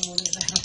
Ramón y Ramón.